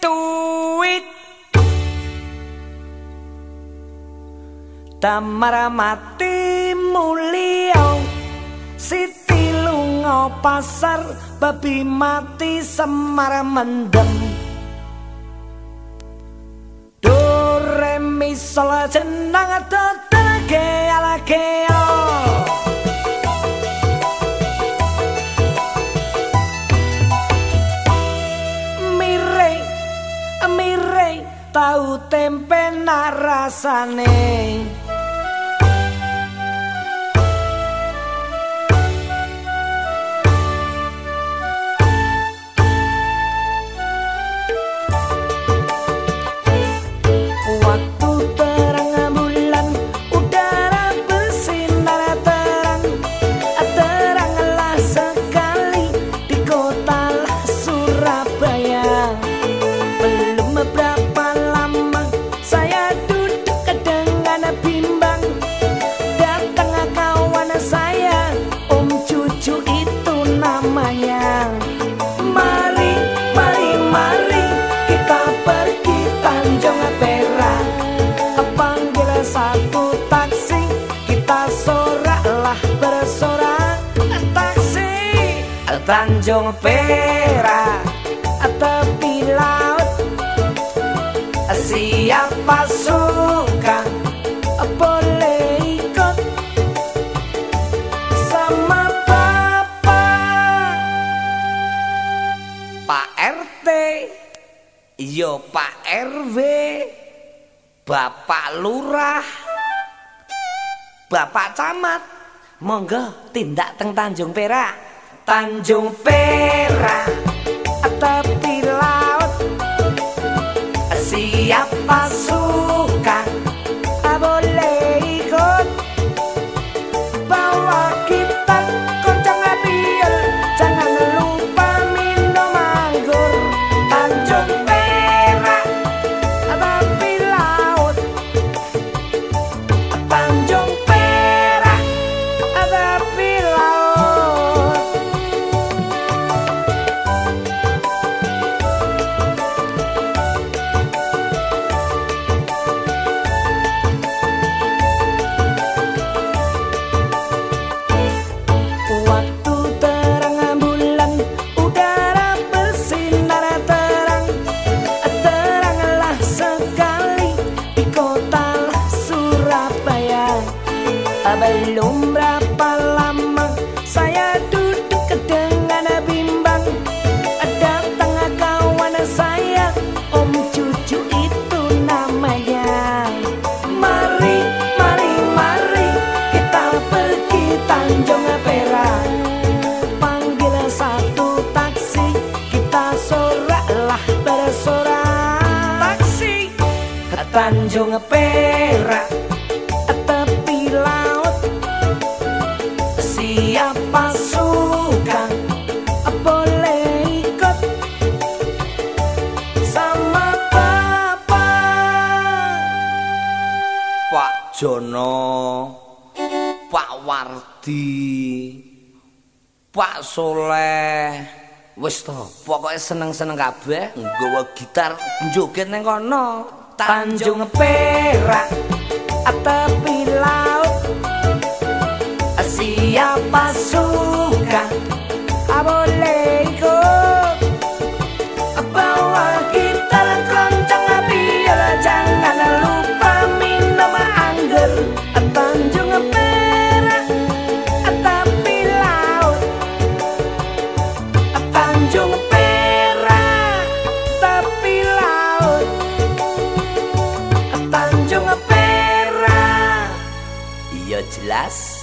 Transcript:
tuit Tamara mati mulia Siti lunga pasar babi mati semar mendem. Do re mi sol jenang total narasane rasane tempe narasane Tanjung Perak tepi laut. Siapa suka boleh ikut. Sama bapak Pak RT yo Pak RW Bapak Lurah Bapak Camat monggo tindak teng Tanjung Perak. Tanjung Perak. Tepi Tanjung Perak siapa suka boleh ikut. Sama papa. Pak Jono Pak Wardi Pak Soleh. Wis to pokoke seneng-seneng kabeh. Nggawa gitar njoget ning kono Tanjung Perak tepi laut. Siapa suka? Boleh Las